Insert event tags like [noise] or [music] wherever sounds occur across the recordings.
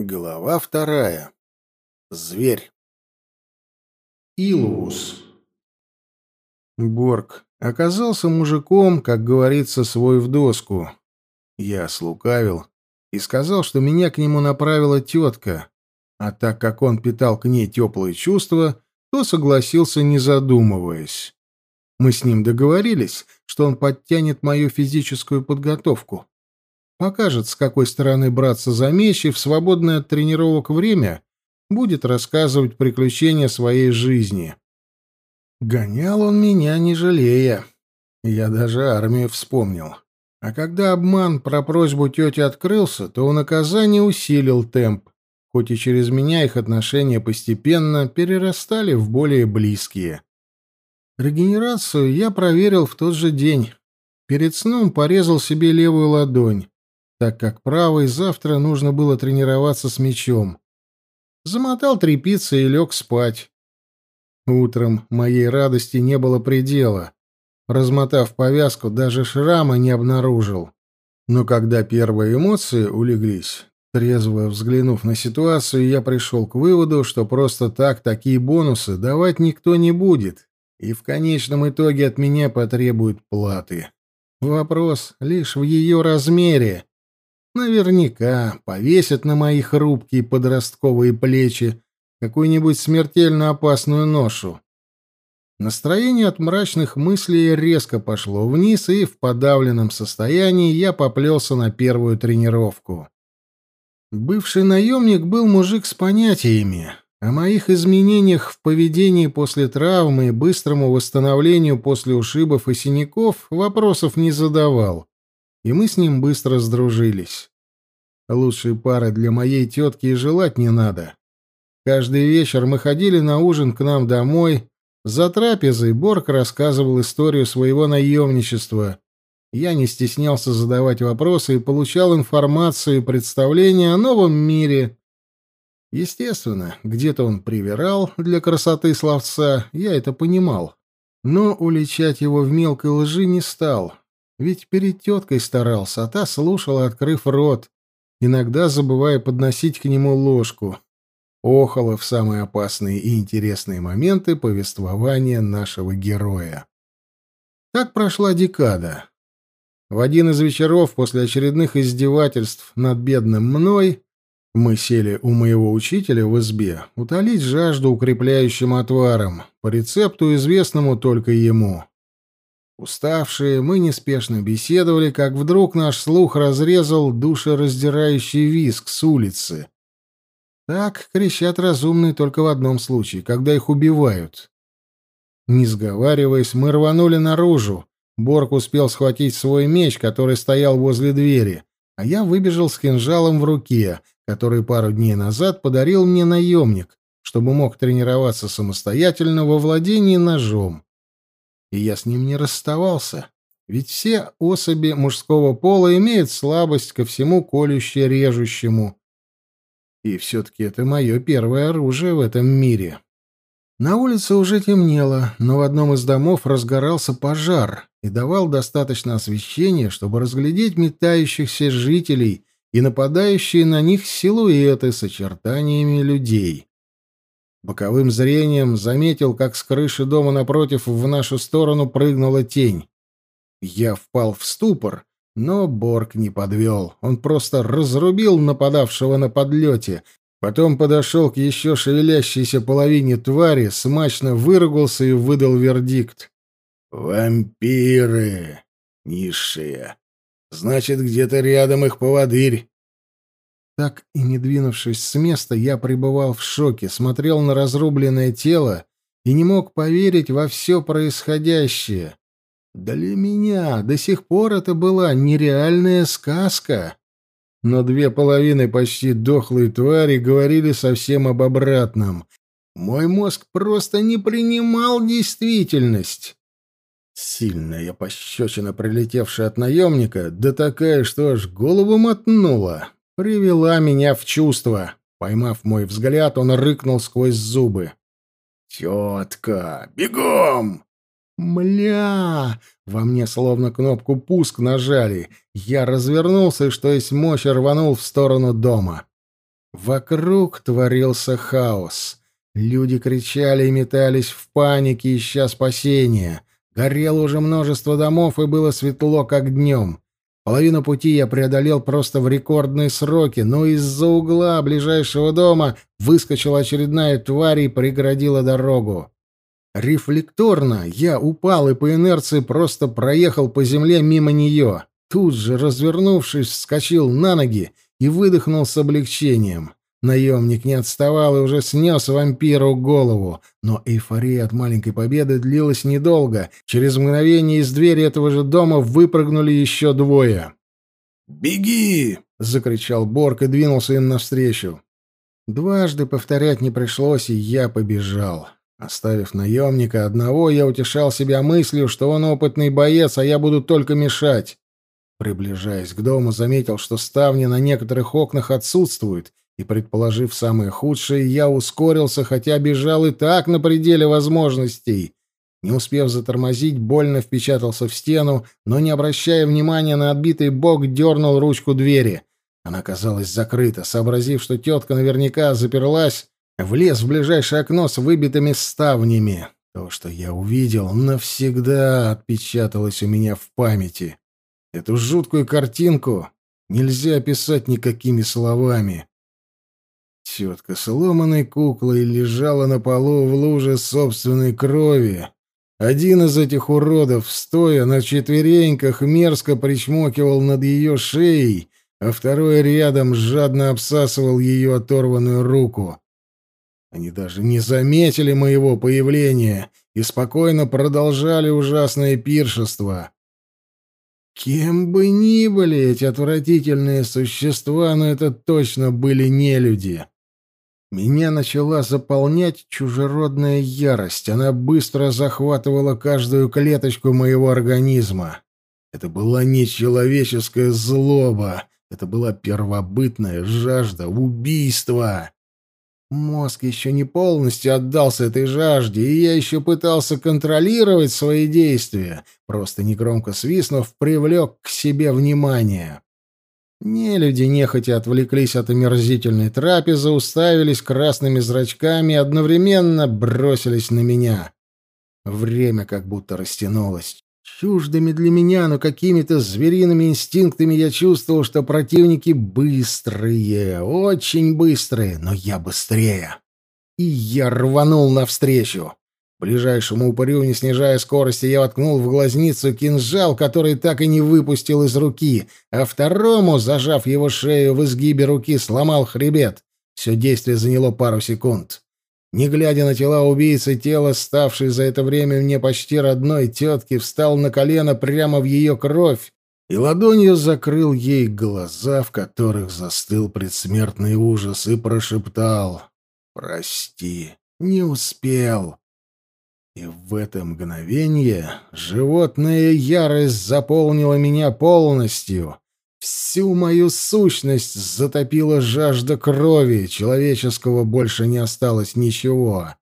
Глава вторая. Зверь. Илус. Борг оказался мужиком, как говорится, свой в доску. Я слукавил и сказал, что меня к нему направила тетка, а так как он питал к ней теплые чувства, то согласился, не задумываясь. Мы с ним договорились, что он подтянет мою физическую подготовку покажет, с какой стороны браться за меч, и в свободное от тренировок время будет рассказывать приключения своей жизни. Гонял он меня, не жалея. Я даже армию вспомнил. А когда обман про просьбу тети открылся, то у наказания усилил темп, хоть и через меня их отношения постепенно перерастали в более близкие. Регенерацию я проверил в тот же день. Перед сном порезал себе левую ладонь так как правой завтра нужно было тренироваться с мечом. Замотал трепицы и лег спать. Утром моей радости не было предела. Размотав повязку, даже шрама не обнаружил. Но когда первые эмоции улеглись, трезво взглянув на ситуацию, я пришел к выводу, что просто так такие бонусы давать никто не будет, и в конечном итоге от меня потребуют платы. Вопрос лишь в ее размере — Наверняка повесят на мои хрупкие подростковые плечи какую-нибудь смертельно опасную ношу. Настроение от мрачных мыслей резко пошло вниз, и в подавленном состоянии я поплелся на первую тренировку. Бывший наемник был мужик с понятиями. О моих изменениях в поведении после травмы и быстрому восстановлению после ушибов и синяков вопросов не задавал, и мы с ним быстро сдружились. Лучшие пары для моей тетки и желать не надо. Каждый вечер мы ходили на ужин к нам домой. За трапезой Борг рассказывал историю своего наемничества. Я не стеснялся задавать вопросы и получал информацию и представление о новом мире. Естественно, где-то он привирал для красоты словца, я это понимал. Но уличать его в мелкой лжи не стал, ведь перед теткой старался, а та слушала, открыв рот, Иногда забывая подносить к нему ложку. охоло в — самые опасные и интересные моменты повествования нашего героя. Так прошла декада. В один из вечеров после очередных издевательств над бедным мной мы сели у моего учителя в избе утолить жажду укрепляющим отваром по рецепту, известному только ему. Уставшие, мы неспешно беседовали, как вдруг наш слух разрезал душераздирающий визг с улицы. Так кричат разумные только в одном случае, когда их убивают. Не сговариваясь, мы рванули наружу. Борг успел схватить свой меч, который стоял возле двери, а я выбежал с кинжалом в руке, который пару дней назад подарил мне наемник, чтобы мог тренироваться самостоятельно во владении ножом и я с ним не расставался. Ведь все особи мужского пола имеют слабость ко всему колюще-режущему. И все-таки это мое первое оружие в этом мире. На улице уже темнело, но в одном из домов разгорался пожар и давал достаточно освещения, чтобы разглядеть метающихся жителей и нападающие на них силуэты с очертаниями людей. Боковым зрением заметил, как с крыши дома напротив в нашу сторону прыгнула тень. Я впал в ступор, но Борг не подвел. Он просто разрубил нападавшего на подлете, потом подошел к еще шевелящейся половине твари, смачно выругался и выдал вердикт. «Вампиры! Низшие! Значит, где-то рядом их поводырь. Так и не двинувшись с места, я пребывал в шоке, смотрел на разрубленное тело и не мог поверить во все происходящее. Для меня до сих пор это была нереальная сказка. Но две половины почти дохлой твари говорили совсем об обратном. Мой мозг просто не принимал действительность. Сильная пощечина, прилетевшая от наемника, да такая, что аж голову мотнула привела меня в чувство. Поймав мой взгляд, он рыкнул сквозь зубы. «Тетка, бегом!» «Мля!» Во мне словно кнопку «пуск» нажали. Я развернулся и, что есть мощь, рванул в сторону дома. Вокруг творился хаос. Люди кричали и метались в панике, ища спасения. Горело уже множество домов, и было светло, как днем. Половину пути я преодолел просто в рекордные сроки, но из-за угла ближайшего дома выскочила очередная тварь и преградила дорогу. Рефлекторно я упал и по инерции просто проехал по земле мимо нее. Тут же, развернувшись, вскочил на ноги и выдохнул с облегчением. Наемник не отставал и уже снес вампиру голову. Но эйфория от маленькой победы длилась недолго. Через мгновение из двери этого же дома выпрыгнули еще двое. «Беги!» — закричал Борг и двинулся им навстречу. Дважды повторять не пришлось, и я побежал. Оставив наемника одного, я утешал себя мыслью, что он опытный боец, а я буду только мешать. Приближаясь к дому, заметил, что ставни на некоторых окнах отсутствуют, и, предположив самое худшее, я ускорился, хотя бежал и так на пределе возможностей. Не успев затормозить, больно впечатался в стену, но, не обращая внимания на отбитый бок, дернул ручку двери. Она казалась закрыта. Сообразив, что тетка наверняка заперлась, влез в ближайшее окно с выбитыми ставнями. То, что я увидел, навсегда отпечаталось у меня в памяти. Эту жуткую картинку нельзя описать никакими словами. Тетка сломанной куклой лежала на полу в луже собственной крови. Один из этих уродов, стоя на четвереньках, мерзко причмокивал над ее шеей, а второй рядом жадно обсасывал ее оторванную руку. Они даже не заметили моего появления и спокойно продолжали ужасное пиршество. Кем бы ни были эти отвратительные существа, но это точно были не люди. Меня начала заполнять чужеродная ярость. Она быстро захватывала каждую клеточку моего организма. Это была нечеловеческая злоба. Это была первобытная жажда убийства. Мозг еще не полностью отдался этой жажде, и я еще пытался контролировать свои действия, просто негромко свистнув, привлек к себе внимание. Нелюди нехотя отвлеклись от омерзительной трапезы, уставились красными зрачками и одновременно бросились на меня. Время как будто растянулось. Чуждыми для меня, но какими-то звериными инстинктами я чувствовал, что противники быстрые, очень быстрые, но я быстрее. И я рванул навстречу. Ближайшему упырю, не снижая скорости, я воткнул в глазницу кинжал, который так и не выпустил из руки, а второму, зажав его шею в изгибе руки, сломал хребет. Все действие заняло пару секунд. Не глядя на тела убийцы, тело, ставшее за это время мне почти родной тетки, встал на колено прямо в ее кровь и ладонью закрыл ей глаза, в которых застыл предсмертный ужас, и прошептал «Прости, не успел». И в это мгновение животная ярость заполнила меня полностью. Всю мою сущность затопила жажда крови, человеческого больше не осталось ничего.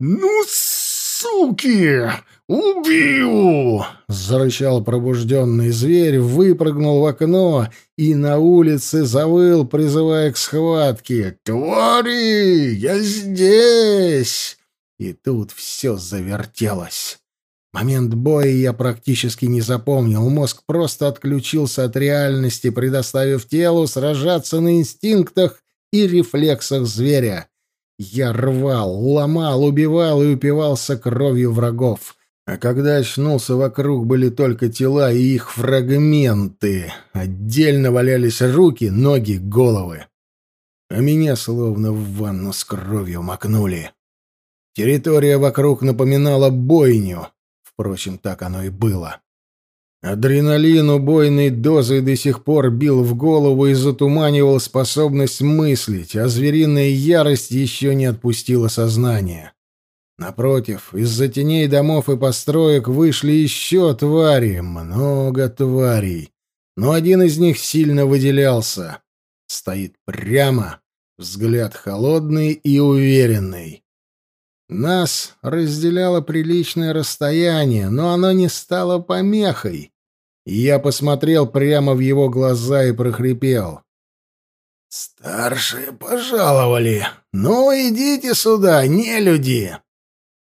«Ну, суки! Убью!» — зарычал пробужденный зверь, выпрыгнул в окно и на улице завыл, призывая к схватке. «Твари, я здесь!» И тут все завертелось. Момент боя я практически не запомнил. Мозг просто отключился от реальности, предоставив телу сражаться на инстинктах и рефлексах зверя. Я рвал, ломал, убивал и упивался кровью врагов. А когда очнулся, вокруг были только тела и их фрагменты. Отдельно валялись руки, ноги, головы. А меня словно в ванну с кровью макнули. Территория вокруг напоминала бойню. Впрочем, так оно и было. Адреналин убойной дозой до сих пор бил в голову и затуманивал способность мыслить, а звериная ярость еще не отпустила сознание. Напротив, из-за теней домов и построек вышли еще твари, много тварей. Но один из них сильно выделялся. Стоит прямо, взгляд холодный и уверенный. Нас разделяло приличное расстояние, но оно не стало помехой. Я посмотрел прямо в его глаза и прохрипел. «Старшие пожаловали! Ну, идите сюда, не люди!»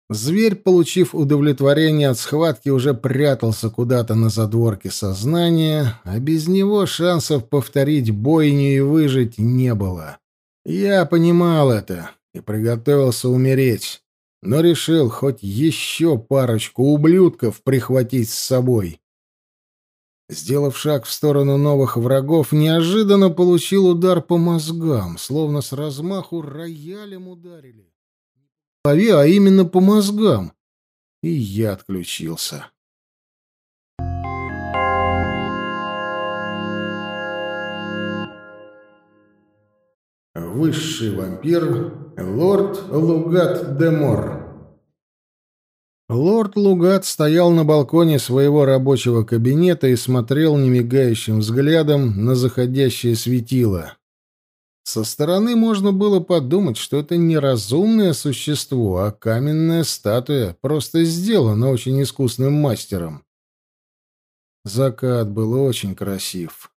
Зверь, получив удовлетворение от схватки, уже прятался куда-то на задворке сознания, а без него шансов повторить бойню и выжить не было. Я понимал это и приготовился умереть но решил хоть еще парочку ублюдков прихватить с собой. Сделав шаг в сторону новых врагов, неожиданно получил удар по мозгам, словно с размаху роялем ударили. Пове, а именно по мозгам. И я отключился. Высший вампир Лорд Лугат де Мор. Лорд Лугат стоял на балконе своего рабочего кабинета и смотрел немигающим взглядом на заходящее светило. Со стороны можно было подумать, что это не разумное существо, а каменная статуя, просто сделана очень искусным мастером. Закат был очень красив.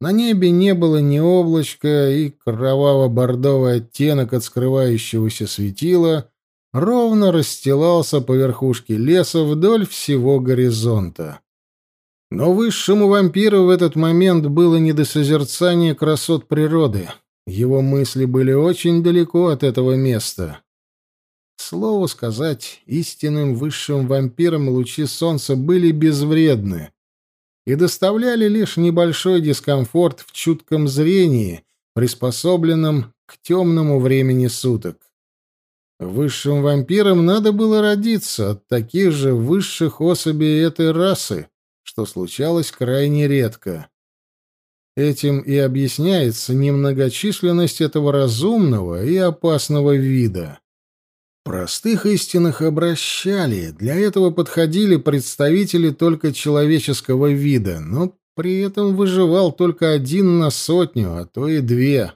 На небе не было ни облачка, и кроваво-бордовый оттенок от скрывающегося светила ровно расстилался по верхушке леса вдоль всего горизонта. Но высшему вампиру в этот момент было не до созерцания красот природы. Его мысли были очень далеко от этого места. Слово сказать, истинным высшим вампирам лучи солнца были безвредны и доставляли лишь небольшой дискомфорт в чутком зрении, приспособленном к темному времени суток. Высшим вампирам надо было родиться от таких же высших особей этой расы, что случалось крайне редко. Этим и объясняется немногочисленность этого разумного и опасного вида. Простых истинных обращали, для этого подходили представители только человеческого вида, но при этом выживал только один на сотню, а то и две.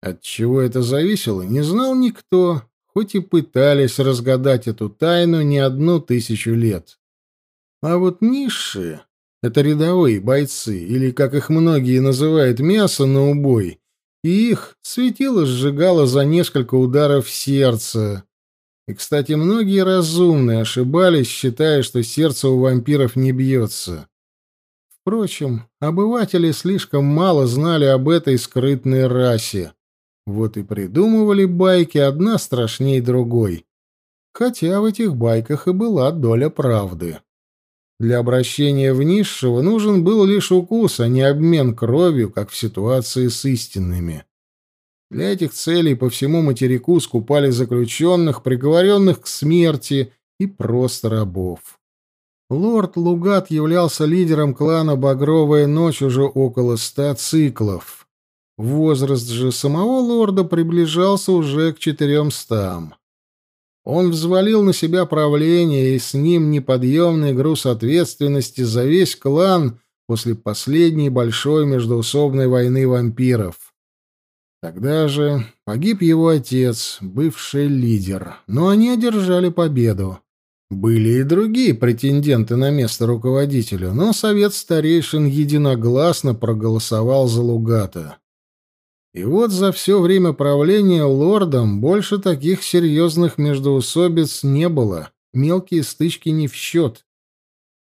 От чего это зависело, не знал никто, хоть и пытались разгадать эту тайну не одну тысячу лет. А вот низшие — это рядовые бойцы, или, как их многие называют, мясо на убой — и их светило сжигало за несколько ударов сердца, и, кстати, многие разумные ошибались, считая, что сердце у вампиров не бьется. Впрочем, обыватели слишком мало знали об этой скрытной расе. Вот и придумывали байки одна страшней другой. Хотя в этих байках и была доля правды. Для обращения в низшего нужен был лишь укус, а не обмен кровью, как в ситуации с истинными. Для этих целей по всему материку скупали заключенных, приговоренных к смерти и просто рабов. Лорд Лугат являлся лидером клана «Багровая ночь» уже около ста циклов. Возраст же самого лорда приближался уже к четыремстам. Он взвалил на себя правление и с ним неподъемный груз ответственности за весь клан после последней большой междоусобной войны вампиров. Тогда же погиб его отец, бывший лидер, но они одержали победу. Были и другие претенденты на место руководителя, но совет старейшин единогласно проголосовал за Лугата. И вот за все время правления лордом больше таких серьезных междоусобиц не было, мелкие стычки не в счет.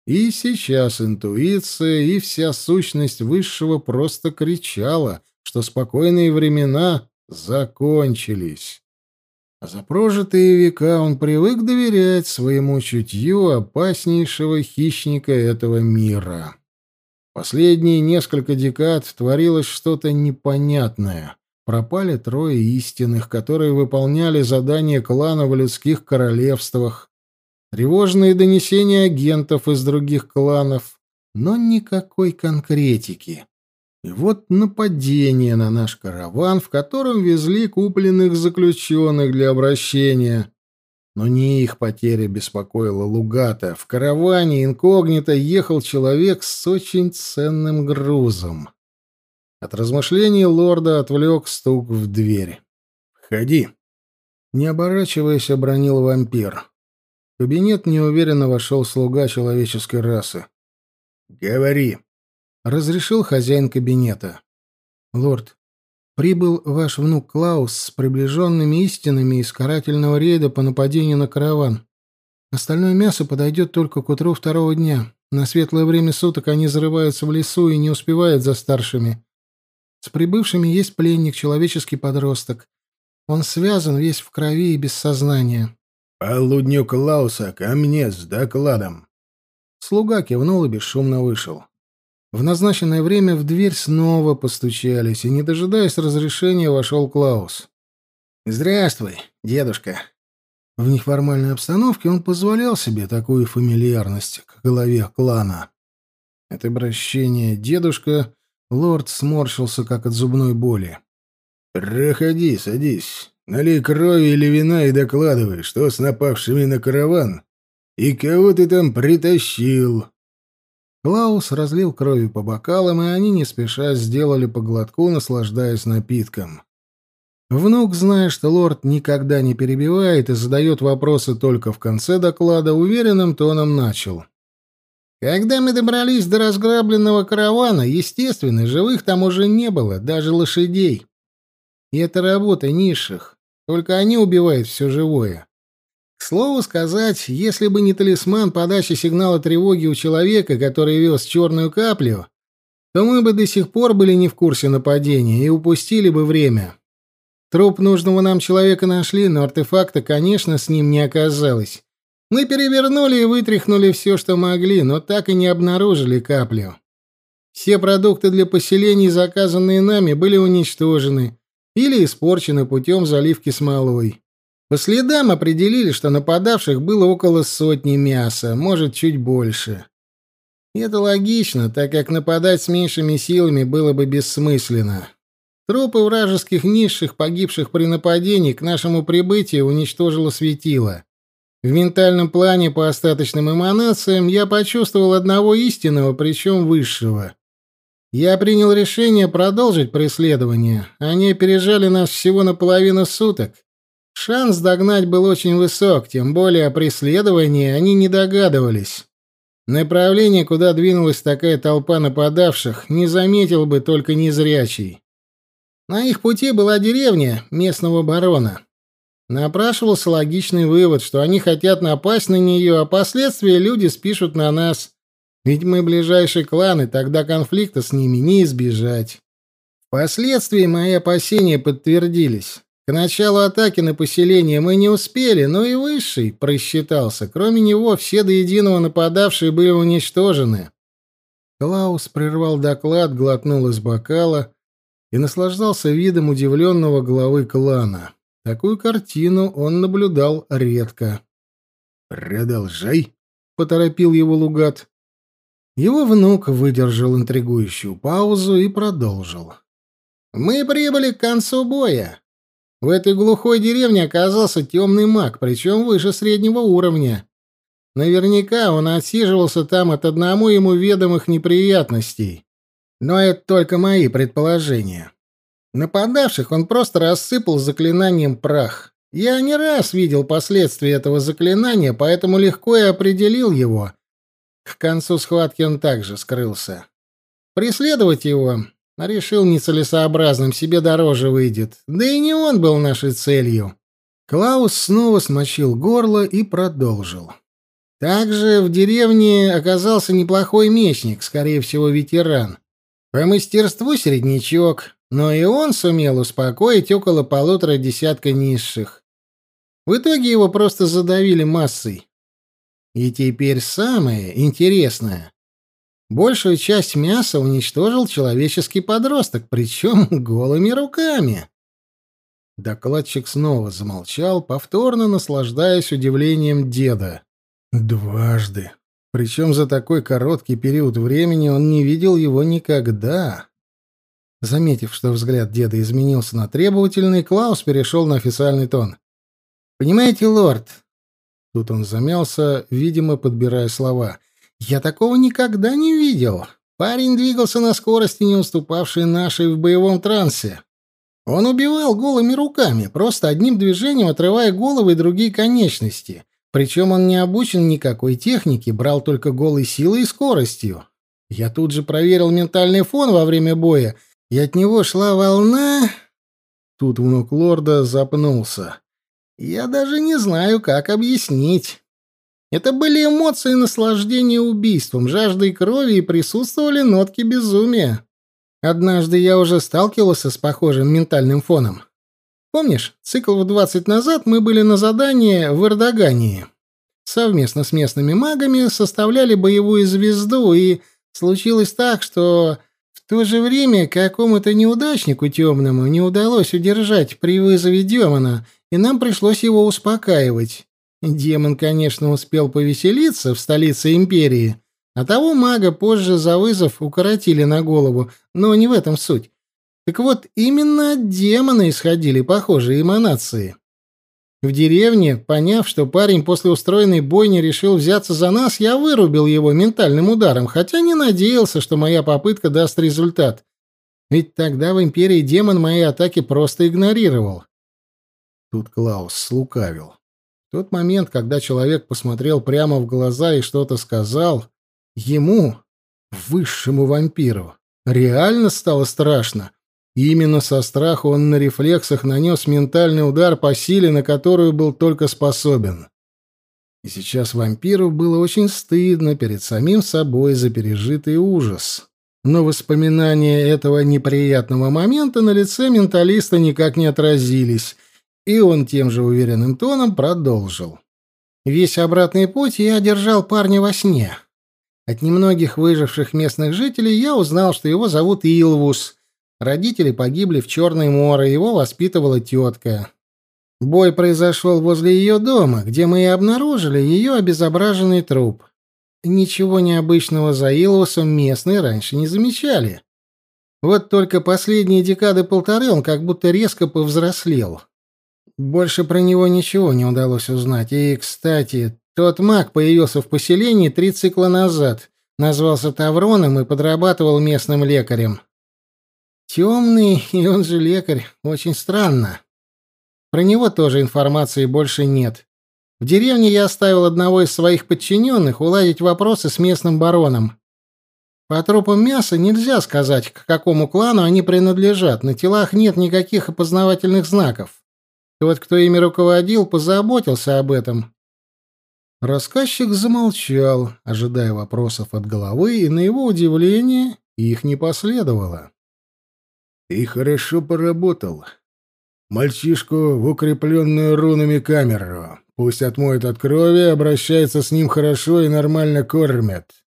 И сейчас интуиция и вся сущность высшего просто кричала — что спокойные времена закончились. А за прожитые века он привык доверять своему чутью опаснейшего хищника этого мира. Последние несколько декад творилось что-то непонятное. Пропали трое истинных, которые выполняли задания клана в людских королевствах, тревожные донесения агентов из других кланов, но никакой конкретики. И Вот нападение на наш караван, в котором везли купленных заключенных для обращения. Но не их потеря беспокоила Лугата. В караване инкогнито ехал человек с очень ценным грузом. От размышлений лорда отвлек стук в дверь. Ходи. Не оборачиваясь, обронил вампир. В кабинет неуверенно вошел слуга человеческой расы. «Говори!» разрешил хозяин кабинета. «Лорд, прибыл ваш внук Клаус с приближенными истинами из карательного рейда по нападению на караван. Остальное мясо подойдет только к утру второго дня. На светлое время суток они зарываются в лесу и не успевают за старшими. С прибывшими есть пленник, человеческий подросток. Он связан весь в крови и без сознания». «Полудню Клауса ко мне с докладом». Слуга кивнул и бесшумно вышел. В назначенное время в дверь снова постучались, и, не дожидаясь разрешения, вошел Клаус. «Здравствуй, дедушка». В неформальной обстановке он позволял себе такую фамильярность к голове клана. От обращения «дедушка» лорд сморщился, как от зубной боли. «Проходи, садись. Налей крови или вина и докладывай, что с напавшими на караван и кого ты там притащил». Клаус разлил кровью по бокалам, и они не спеша сделали по глотку, наслаждаясь напитком. Внук, зная, что лорд никогда не перебивает и задает вопросы только в конце доклада, уверенным тоном начал. «Когда мы добрались до разграбленного каравана, естественно, живых там уже не было, даже лошадей. И это работа низших, только они убивают все живое. Слово сказать, если бы не талисман подачи сигнала тревоги у человека, который вез черную каплю, то мы бы до сих пор были не в курсе нападения и упустили бы время. Труп нужного нам человека нашли, но артефакта, конечно, с ним не оказалось. Мы перевернули и вытряхнули все, что могли, но так и не обнаружили каплю. Все продукты для поселений, заказанные нами, были уничтожены или испорчены путем заливки смолой. По следам определили, что нападавших было около сотни мяса, может, чуть больше. И это логично, так как нападать с меньшими силами было бы бессмысленно. Трупы вражеских низших, погибших при нападении, к нашему прибытию уничтожило светило. В ментальном плане по остаточным эманациям я почувствовал одного истинного, причем высшего. Я принял решение продолжить преследование. Они пережали нас всего на половину суток. Шанс догнать был очень высок, тем более о преследовании они не догадывались. Направление, куда двинулась такая толпа нападавших, не заметил бы только незрячий. На их пути была деревня местного барона. Напрашивался логичный вывод, что они хотят напасть на нее, а последствия люди спишут на нас. Ведь мы ближайшие кланы, тогда конфликта с ними не избежать. Впоследствии мои опасения подтвердились. К началу атаки на поселение мы не успели, но и Высший просчитался. Кроме него, все до единого нападавшие были уничтожены. Клаус прервал доклад, глотнул из бокала и наслаждался видом удивленного главы клана. Такую картину он наблюдал редко. «Продолжай», — поторопил его Лугат. Его внук выдержал интригующую паузу и продолжил. «Мы прибыли к концу боя. В этой глухой деревне оказался темный маг, причем выше среднего уровня. Наверняка он отсиживался там от одному ему ведомых неприятностей. Но это только мои предположения. Нападавших он просто рассыпал заклинанием прах. Я не раз видел последствия этого заклинания, поэтому легко и определил его. К концу схватки он также скрылся. Преследовать его Решил нецелесообразным, себе дороже выйдет. Да и не он был нашей целью. Клаус снова смочил горло и продолжил. Также в деревне оказался неплохой мечник, скорее всего, ветеран. По мастерству среднячок, но и он сумел успокоить около полутора десятка низших. В итоге его просто задавили массой. И теперь самое интересное. Большую часть мяса уничтожил человеческий подросток, причем [laughs] голыми руками. Докладчик снова замолчал, повторно наслаждаясь удивлением деда. Дважды. Причем за такой короткий период времени он не видел его никогда. Заметив, что взгляд деда изменился на требовательный, Клаус перешел на официальный тон. «Понимаете, лорд...» Тут он замялся, видимо, подбирая слова. Я такого никогда не видел. Парень двигался на скорости, не уступавшей нашей в боевом трансе. Он убивал голыми руками, просто одним движением отрывая головы и другие конечности. Причем он не обучен никакой технике, брал только голой силой и скоростью. Я тут же проверил ментальный фон во время боя, и от него шла волна... Тут внук лорда запнулся. «Я даже не знаю, как объяснить». Это были эмоции наслаждения убийством, жаждой крови и присутствовали нотки безумия. Однажды я уже сталкивался с похожим ментальным фоном. Помнишь, цикл в 20 назад мы были на задании в Эрдогании. Совместно с местными магами составляли боевую звезду, и случилось так, что в то же время какому-то неудачнику темному не удалось удержать при вызове демона, и нам пришлось его успокаивать. Демон, конечно, успел повеселиться в столице империи, а того мага позже за вызов укоротили на голову, но не в этом суть. Так вот, именно от демона исходили похожие эманации. В деревне, поняв, что парень после устроенной бойни решил взяться за нас, я вырубил его ментальным ударом, хотя не надеялся, что моя попытка даст результат. Ведь тогда в Империи демон мои атаки просто игнорировал. Тут Клаус слукавил тот момент, когда человек посмотрел прямо в глаза и что-то сказал, ему, высшему вампиру, реально стало страшно. И именно со страха он на рефлексах нанес ментальный удар по силе, на которую был только способен. И сейчас вампиру было очень стыдно перед самим собой за пережитый ужас. Но воспоминания этого неприятного момента на лице менталиста никак не отразились, и он тем же уверенным тоном продолжил. Весь обратный путь я держал парня во сне. От немногих выживших местных жителей я узнал, что его зовут Илвус. Родители погибли в Черной море, его воспитывала тетка. Бой произошел возле ее дома, где мы и обнаружили ее обезображенный труп. Ничего необычного за Илвусом местные раньше не замечали. Вот только последние декады полторы он как будто резко повзрослел. Больше про него ничего не удалось узнать. И, кстати, тот маг появился в поселении три цикла назад, назвался Тавроном и подрабатывал местным лекарем. Темный, и он же лекарь. Очень странно. Про него тоже информации больше нет. В деревне я оставил одного из своих подчиненных уладить вопросы с местным бароном. По трупам мяса нельзя сказать, к какому клану они принадлежат. На телах нет никаких опознавательных знаков. Тот, кто ими руководил, позаботился об этом. Рассказчик замолчал, ожидая вопросов от головы, и на его удивление их не последовало. «Ты хорошо поработал. Мальчишку в укрепленную рунами камеру. Пусть отмоет от крови, обращается с ним хорошо и нормально кормят.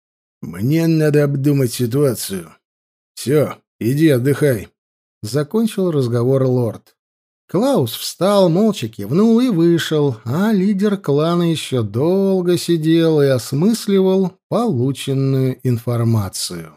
Мне надо обдумать ситуацию. Все, иди отдыхай», — закончил разговор лорд. Клаус встал, молча кивнул и вышел, а лидер клана еще долго сидел и осмысливал полученную информацию.